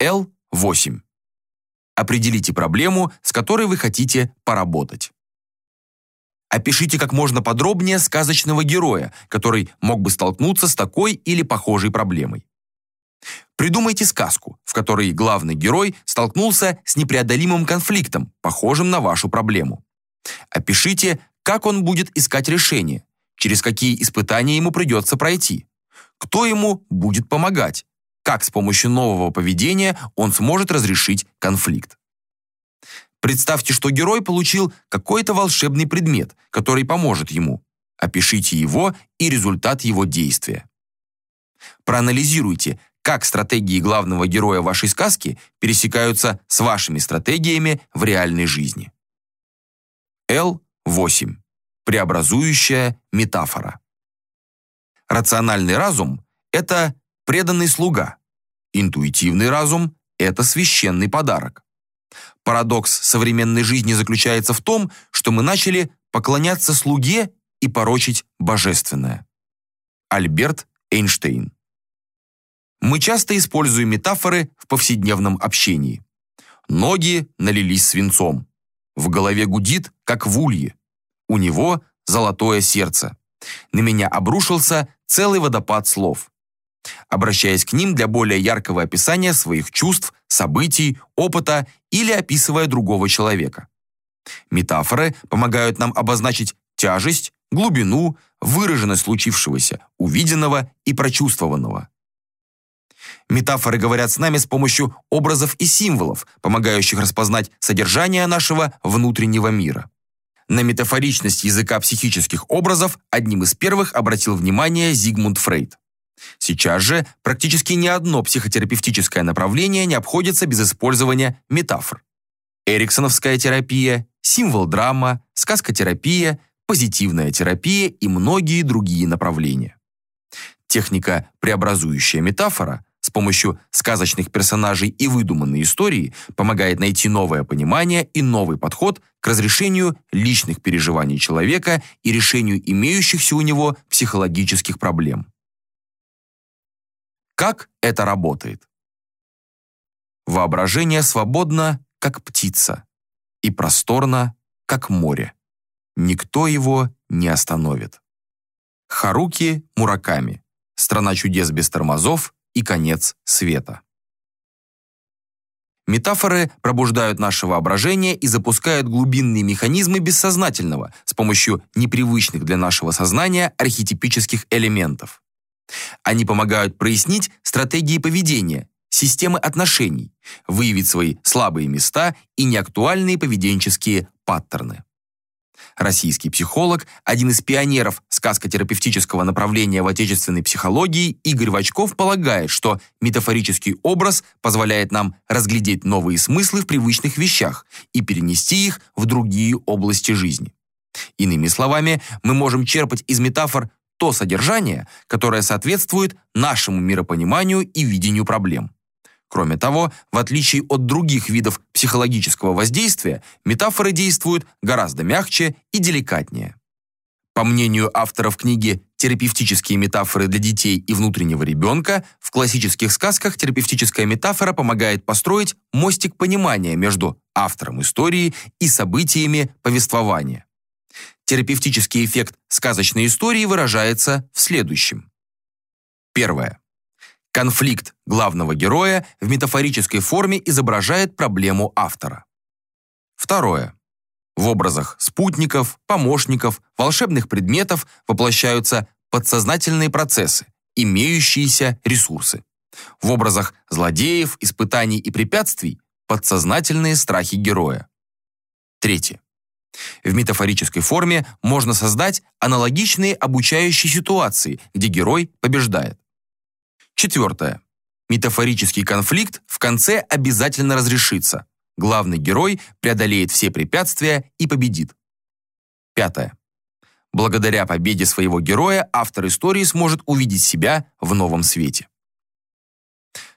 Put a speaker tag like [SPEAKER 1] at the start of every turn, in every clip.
[SPEAKER 1] Л8. Определите проблему, с которой вы хотите поработать. Опишите как можно подробнее сказочного героя, который мог бы столкнуться с такой или похожей проблемой. Придумайте сказку, в которой главный герой столкнулся с непреодолимым конфликтом, похожим на вашу проблему. Опишите, как он будет искать решение, через какие испытания ему придется пройти, кто ему будет помогать, как с помощью нового поведения он сможет разрешить конфликт. Представьте, что герой получил какой-то волшебный предмет, который поможет ему. Опишите его и результат его действия. Проанализируйте, как стратегии главного героя вашей сказки пересекаются с вашими стратегиями в реальной жизни. Л8. Преобразующая метафора. Рациональный разум – это преданный слуга. Интуитивный разум – это священный подарок. Парадокс современной жизни заключается в том, что мы начали поклоняться слуге и порочить божественное. Альберт Эйнштейн Мы часто используем метафоры в повседневном общении. Ноги налились свинцом. В голове гудит, как в улье. У него золотое сердце. На меня обрушился целый водопад слов обращаясь к ним для более яркого описания своих чувств, событий, опыта или описывая другого человека. Метафоры помогают нам обозначить тяжесть, глубину, выраженность случившегося, увиденного и прочувствованного. Метафоры говорят с нами с помощью образов и символов, помогающих распознать содержание нашего внутреннего мира. На метафоричность языка психических образов одним из первых обратил внимание Зигмунд Фрейд. Сейчас же практически ни одно психотерапевтическое направление не обходится без использования метафор. Эриксоновская терапия, символ-драма, сказкотерапия, позитивная терапия и многие другие направления. Техника «преобразующая метафора» с помощью сказочных персонажей и выдуманной истории помогает найти новое понимание и новый подход к разрешению личных переживаний человека и решению имеющихся у него психологических проблем. Как это работает? Воображение свободно, как птица, и просторно, как море. Никто его не остановит. Харуки Мураками. Страна чудес без тормозов и конец света. Метафоры пробуждают наше воображение и запускают глубинные механизмы бессознательного с помощью непривычных для нашего сознания архетипических элементов. Они помогают прояснить стратегии поведения, системы отношений, выявить свои слабые места и неактуальные поведенческие паттерны. Российский психолог, один из пионеров сказкотерапевтического направления в отечественной психологии, Игорь Вачков полагает, что метафорический образ позволяет нам разглядеть новые смыслы в привычных вещах и перенести их в другие области жизни. Иными словами, мы можем черпать из метафор то содержание, которое соответствует нашему миропониманию и видению проблем. Кроме того, в отличие от других видов психологического воздействия, метафоры действуют гораздо мягче и деликатнее. По мнению авторов книги «Терапевтические метафоры для детей и внутреннего ребенка», в классических сказках терапевтическая метафора помогает построить мостик понимания между автором истории и событиями повествования. Терапевтический эффект сказочной истории выражается в следующем. Первое. Конфликт главного героя в метафорической форме изображает проблему автора. Второе. В образах спутников, помощников, волшебных предметов воплощаются подсознательные процессы, имеющиеся ресурсы. В образах злодеев, испытаний и препятствий – подсознательные страхи героя. Третье. В метафорической форме можно создать аналогичные обучающие ситуации, где герой побеждает. Четвертое. Метафорический конфликт в конце обязательно разрешится. Главный герой преодолеет все препятствия и победит. Пятое. Благодаря победе своего героя автор истории сможет увидеть себя в новом свете.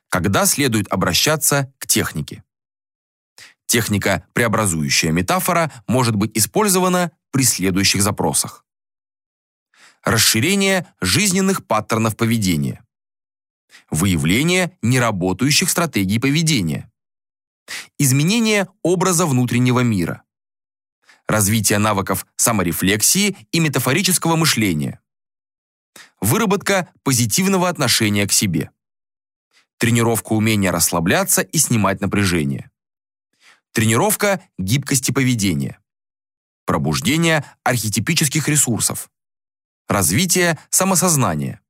[SPEAKER 1] Когда следует обращаться к технике? Техника «преобразующая метафора» может быть использована при следующих запросах. Расширение жизненных паттернов поведения. Выявление неработающих стратегий поведения. Изменение образа внутреннего мира. Развитие навыков саморефлексии и метафорического мышления. Выработка позитивного отношения к себе. Тренировка умения расслабляться и снимать напряжение. Тренировка гибкости поведения. Пробуждение архетипических ресурсов. Развитие самосознания.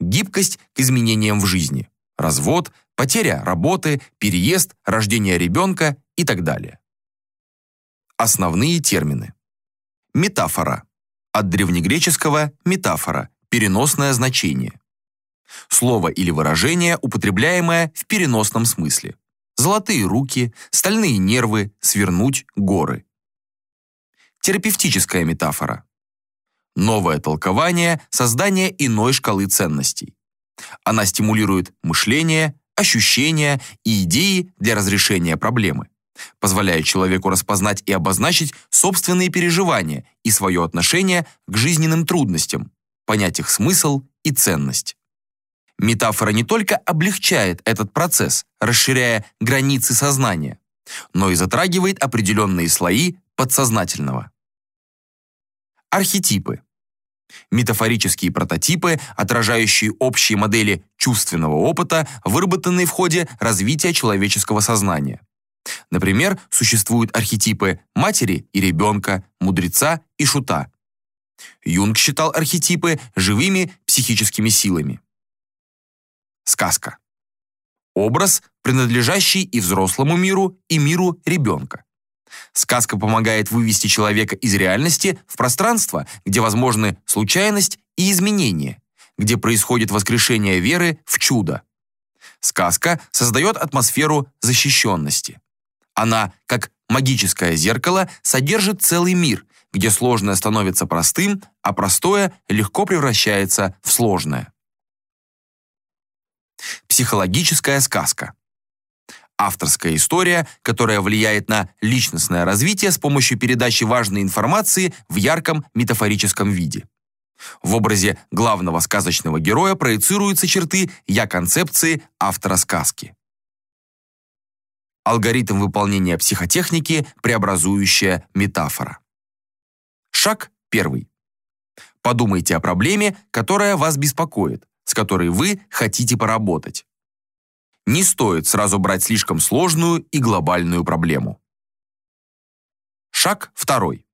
[SPEAKER 1] Гибкость к изменениям в жизни. Развод, потеря работы, переезд, рождение ребенка и так далее. Основные термины. Метафора. От древнегреческого «метафора» – переносное значение. Слово или выражение, употребляемое в переносном смысле. Золотые руки, стальные нервы, свернуть горы. Терапевтическая метафора. Новое толкование создания иной шкалы ценностей. Она стимулирует мышление, ощущения и идеи для разрешения проблемы позволяет человеку распознать и обозначить собственные переживания и свое отношение к жизненным трудностям, понять их смысл и ценность. Метафора не только облегчает этот процесс, расширяя границы сознания, но и затрагивает определенные слои подсознательного. Архетипы. Метафорические прототипы, отражающие общие модели чувственного опыта, выработанные в ходе развития человеческого сознания. Например, существуют архетипы матери и ребенка, мудреца и шута. Юнг считал архетипы живыми психическими силами. Сказка. Образ, принадлежащий и взрослому миру, и миру ребенка. Сказка помогает вывести человека из реальности в пространство, где возможны случайность и изменения, где происходит воскрешение веры в чудо. Сказка создает атмосферу защищенности. Она, как магическое зеркало, содержит целый мир, где сложное становится простым, а простое легко превращается в сложное. Психологическая сказка. Авторская история, которая влияет на личностное развитие с помощью передачи важной информации в ярком метафорическом виде. В образе главного сказочного героя проецируются черты «я-концепции» автора сказки. Алгоритм выполнения психотехники «Преобразующая метафора». Шаг первый. Подумайте о проблеме, которая вас беспокоит, с которой вы хотите поработать. Не стоит сразу брать слишком сложную и глобальную проблему. Шаг второй.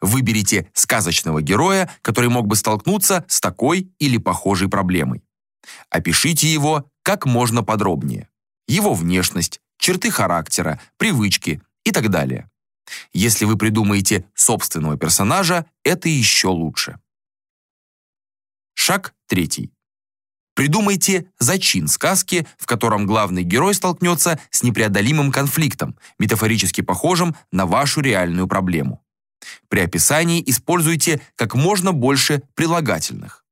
[SPEAKER 1] Выберите сказочного героя, который мог бы столкнуться с такой или похожей проблемой. Опишите его как можно подробнее. Его внешность, черты характера, привычки и так далее. Если вы придумаете собственного персонажа, это еще лучше. Шаг третий. Придумайте зачин сказки, в котором главный герой столкнется с непреодолимым конфликтом, метафорически похожим на вашу реальную проблему. При описании используйте как можно больше прилагательных.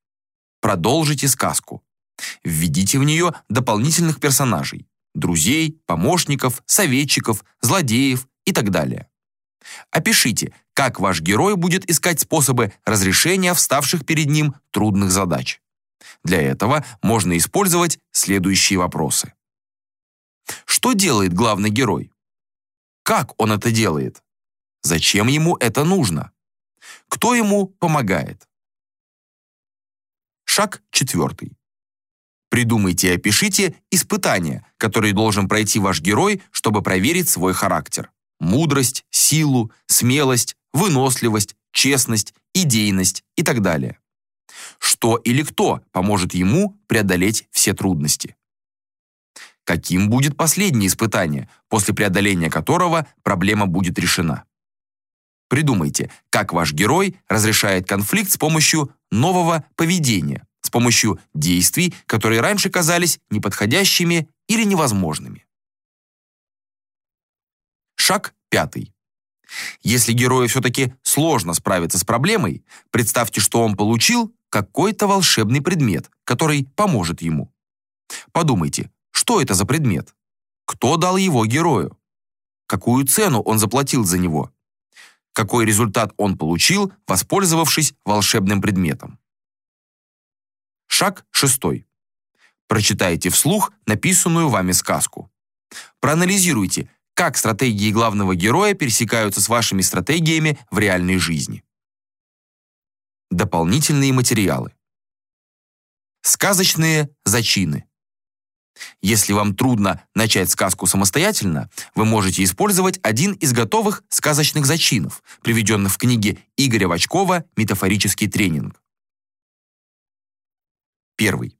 [SPEAKER 1] Продолжите сказку. Введите в нее дополнительных персонажей друзей, помощников, советчиков, злодеев и так далее. Опишите, как ваш герой будет искать способы разрешения вставших перед ним трудных задач. Для этого можно использовать следующие вопросы. Что делает главный герой? Как он это делает? Зачем ему это нужно? Кто ему помогает? Шаг четвертый. Придумайте и опишите испытания, которые должен пройти ваш герой, чтобы проверить свой характер. Мудрость, силу, смелость, выносливость, честность, идейность и так далее. Что или кто поможет ему преодолеть все трудности? Каким будет последнее испытание, после преодоления которого проблема будет решена? Придумайте, как ваш герой разрешает конфликт с помощью нового поведения, с помощью действий, которые раньше казались неподходящими или невозможными. Шаг пятый. Если герою все-таки сложно справиться с проблемой, представьте, что он получил какой-то волшебный предмет, который поможет ему. Подумайте, что это за предмет? Кто дал его герою? Какую цену он заплатил за него? Какой результат он получил, воспользовавшись волшебным предметом? Шаг шестой. Прочитайте вслух написанную вами сказку. Проанализируйте, как стратегии главного героя пересекаются с вашими стратегиями в реальной жизни. Дополнительные материалы. Сказочные зачины. Если вам трудно начать сказку самостоятельно, вы можете использовать один из готовых сказочных зачинов, приведенных в книге Игоря Вачкова «Метафорический тренинг». Первый.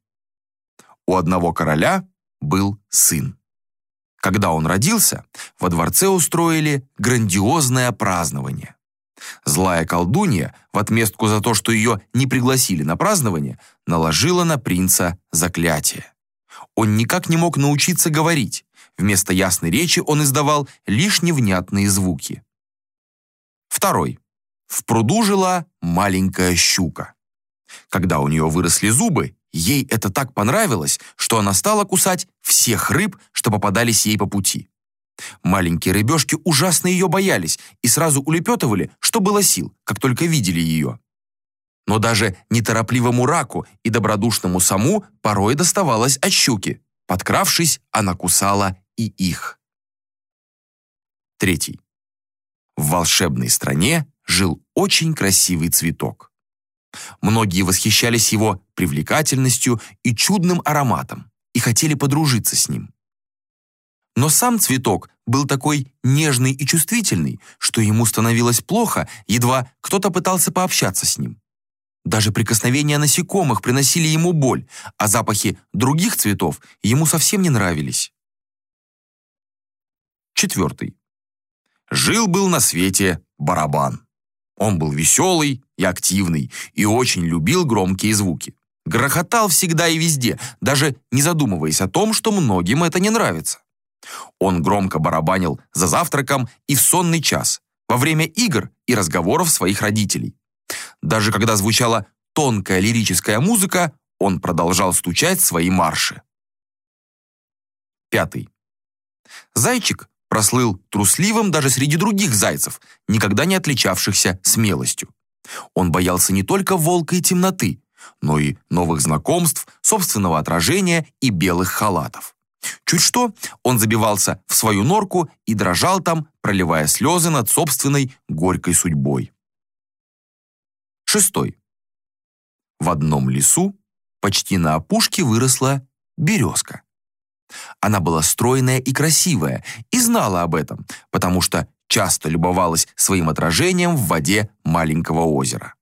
[SPEAKER 1] У одного короля был сын. Когда он родился, во дворце устроили грандиозное празднование. Злая колдунья, в отместку за то, что ее не пригласили на празднование, наложила на принца заклятие. Он никак не мог научиться говорить. Вместо ясной речи он издавал лишь невнятные звуки. Второй. В пруду жила маленькая щука. Когда у нее выросли зубы, ей это так понравилось, что она стала кусать всех рыб, что попадались ей по пути. Маленькие рыбешки ужасно ее боялись и сразу улепетывали, что было сил, как только видели ее. Но даже неторопливому раку и добродушному саму порой доставалось от щуки. Подкравшись, она кусала и их. Третий. В волшебной стране жил очень красивый цветок. Многие восхищались его привлекательностью и чудным ароматом и хотели подружиться с ним. Но сам цветок был такой нежный и чувствительный, что ему становилось плохо, едва кто-то пытался пообщаться с ним. Даже прикосновения насекомых приносили ему боль, а запахи других цветов ему совсем не нравились. Четвертый. Жил-был на свете барабан. Он был веселый и активный, и очень любил громкие звуки. Грохотал всегда и везде, даже не задумываясь о том, что многим это не нравится. Он громко барабанил за завтраком и в сонный час, во время игр и разговоров своих родителей. Даже когда звучала тонкая лирическая музыка, он продолжал стучать свои марши. Пятый. Зайчик прослыл трусливым даже среди других зайцев, никогда не отличавшихся смелостью. Он боялся не только волка и темноты, но и новых знакомств, собственного отражения и белых халатов. Чуть что, он забивался в свою норку и дрожал там, проливая слезы над собственной горькой судьбой. Шестой. В одном лесу почти на опушке выросла березка. Она была стройная и красивая и знала об этом, потому что часто любовалась своим отражением в воде маленького озера.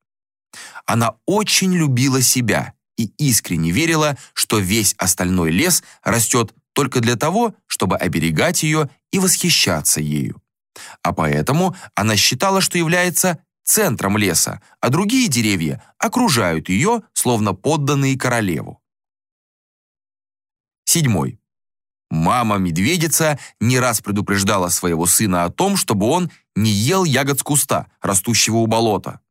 [SPEAKER 1] Она очень любила себя и искренне верила, что весь остальной лес растет только для того, чтобы оберегать ее и восхищаться ею. А поэтому она считала, что является центром леса, а другие деревья окружают ее, словно подданные королеву. Седьмой. Мама-медведица не раз предупреждала своего сына о том, чтобы он не ел ягод с куста, растущего у болота.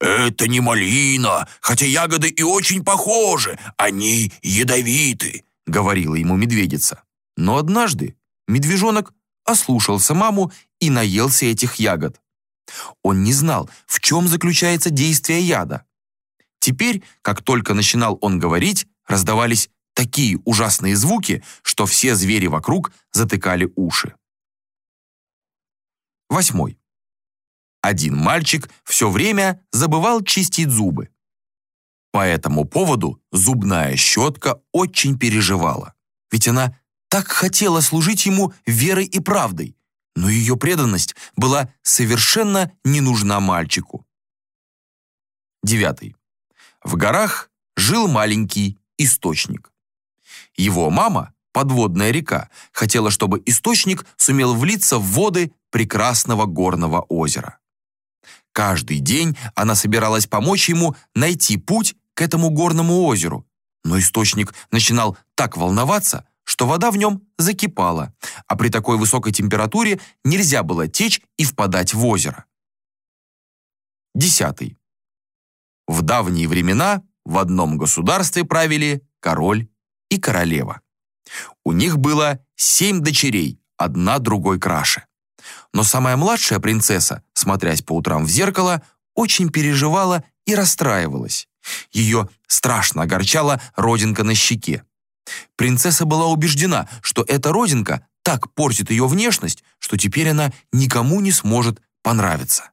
[SPEAKER 1] «Это не малина, хотя ягоды и очень похожи, они ядовиты говорила ему медведица. Но однажды медвежонок ослушался маму и наелся этих ягод. Он не знал, в чем заключается действие яда. Теперь, как только начинал он говорить, раздавались такие ужасные звуки, что все звери вокруг затыкали уши. Восьмой. Один мальчик все время забывал чистить зубы. По этому поводу зубная щетка очень переживала. Ведь она так хотела служить ему верой и правдой, но ее преданность была совершенно не нужна мальчику. Девятый. В горах жил маленький источник. Его мама, подводная река, хотела, чтобы источник сумел влиться в воды прекрасного горного озера. Каждый день она собиралась помочь ему найти путь к этому горному озеру, но источник начинал так волноваться, что вода в нем закипала, а при такой высокой температуре нельзя было течь и впадать в озеро. Десятый. В давние времена в одном государстве правили король и королева. У них было семь дочерей, одна другой краше. Но самая младшая принцесса, смотрясь по утрам в зеркало, очень переживала и расстраивалась. Ее страшно огорчала родинка на щеке. Принцесса была убеждена, что эта родинка так портит ее внешность, что теперь она никому не сможет понравиться.